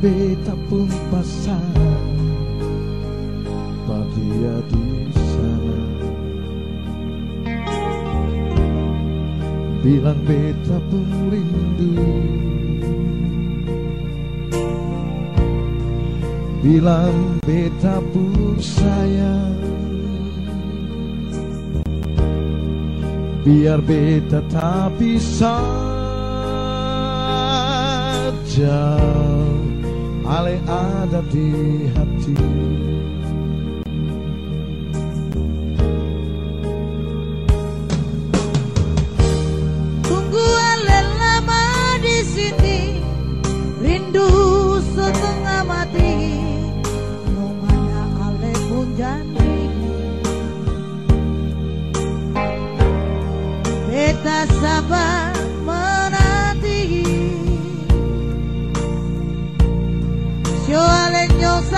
Beta pun pasang Bahagia di sana. Bilang beta pun rindu. Bilang beta pun sayang. Biar beta tak bisa Ale ada di hati. Tunggu lama di sini Rindu setengah mati. Mau mana ale pun janji. Beta sabar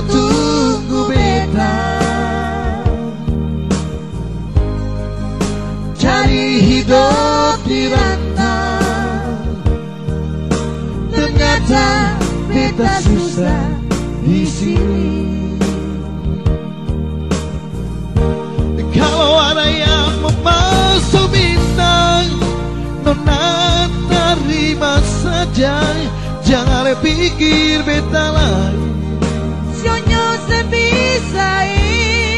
Mau tunggu beta. Cari hidup di rantau Ternyata beta susah di sini. Kalau ada yang memasuk bintang Nona terima saja. Jangan pikir beta lain Sebisai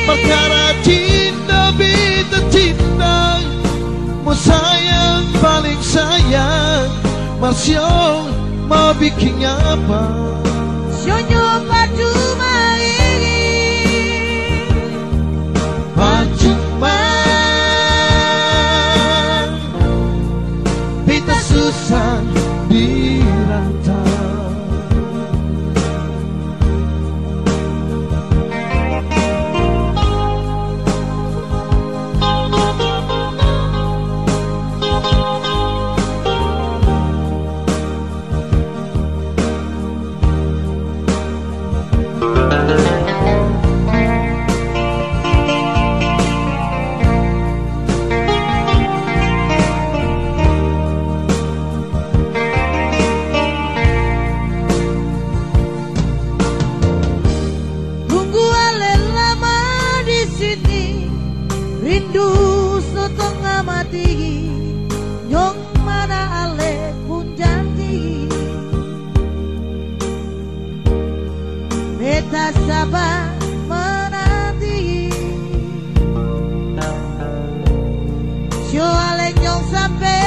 Perkara cinta cinta Mau sayang paling sayang. Marsio mau bikin apa? Padu mairi sabar menanti? Sio ale nyong sampai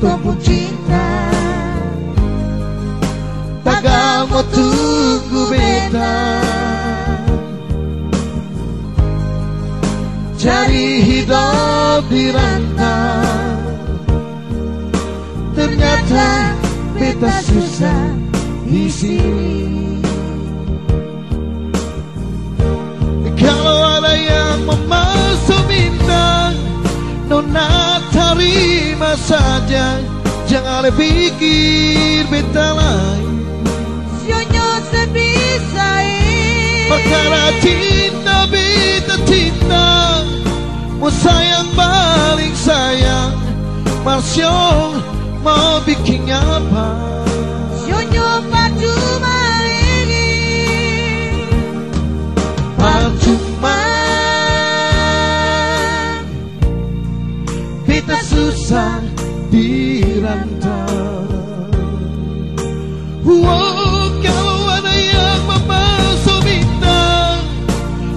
Pun cinta. Tagal mau tunggu beta. Cari hidup di rantau Ternyata beta susah di sini. Kalau ada yang memasuk bintang Nona terima saja Jangan pikir beta lain. Sionyo sebisai. Perkara cinta beta cinta Mu sayang paling sayang. Marsyo mau bikin apa Sonyo padu maini Wow, kalau ada yang memasuk bintang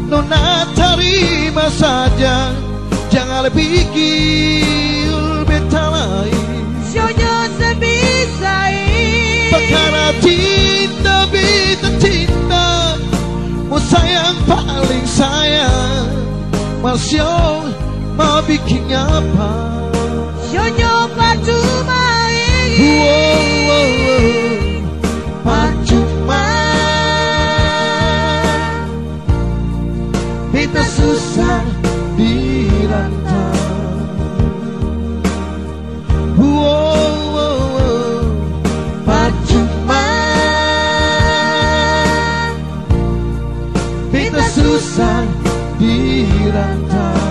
Nona terima saja Jangan pikir beta lain Sonyo sebisai. Perkara cinta beta cinta Mu sayang paling sayang. Masih mau bikin apa? Sonyo padu maini Wow, Beta susah dirantau susah dirantau